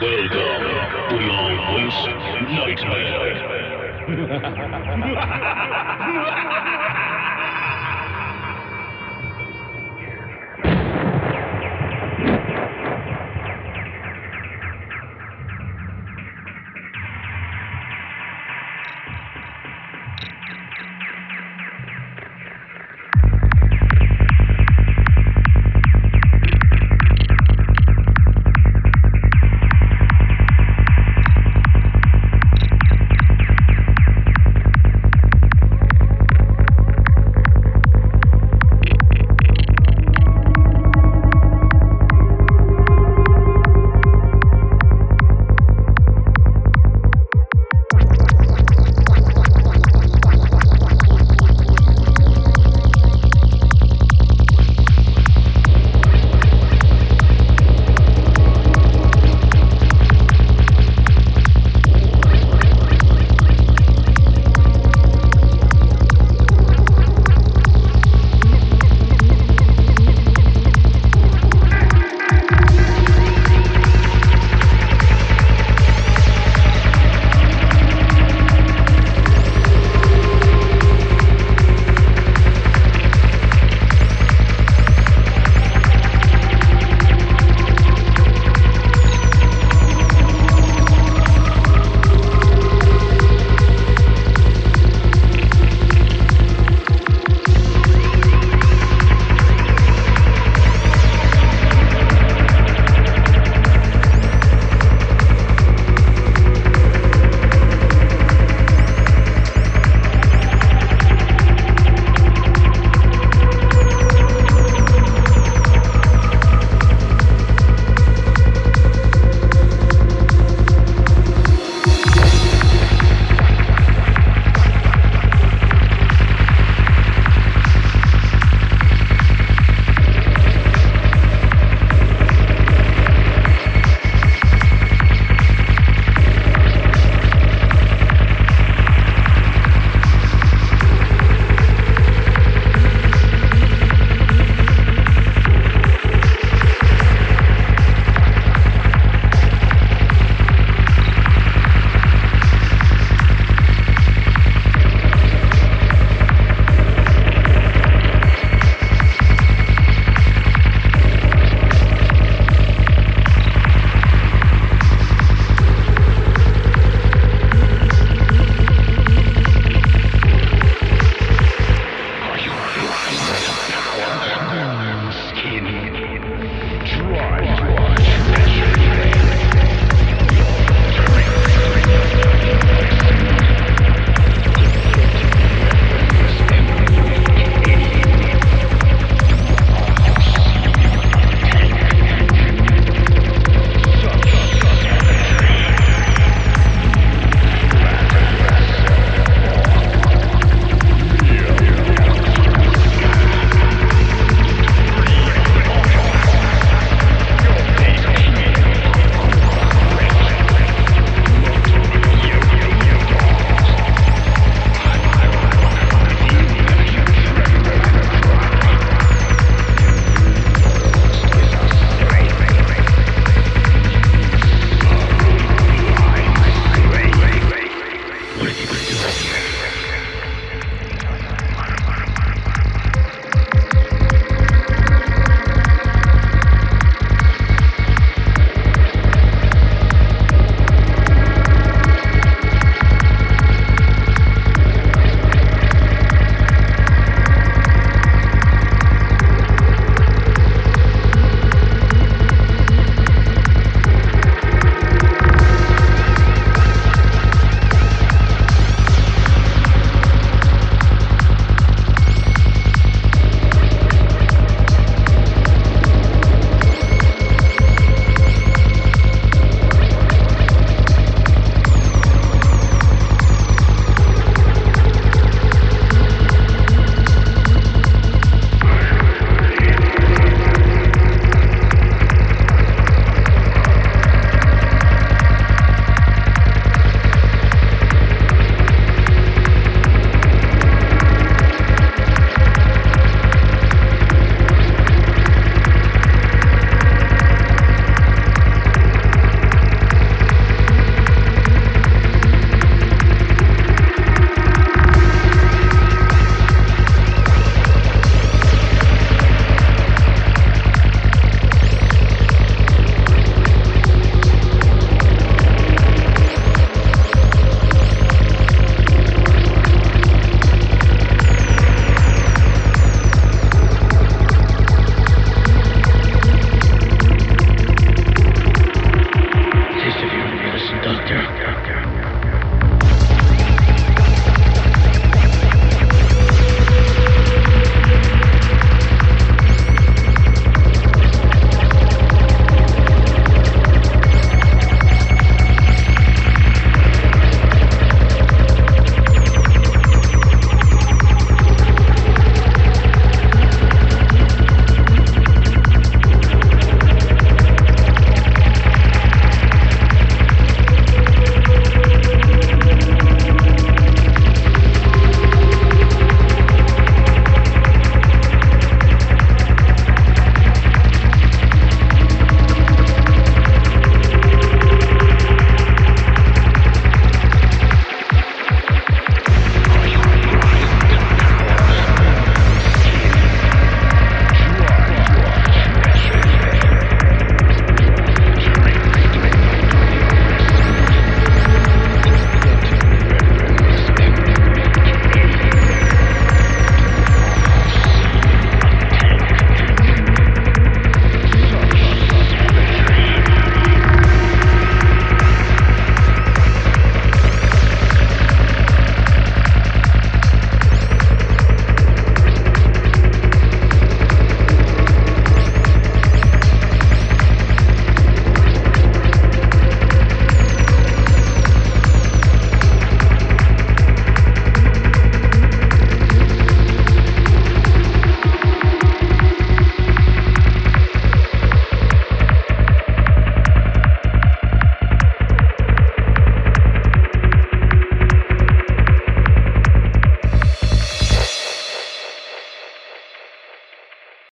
Welcome to your worst nightmare.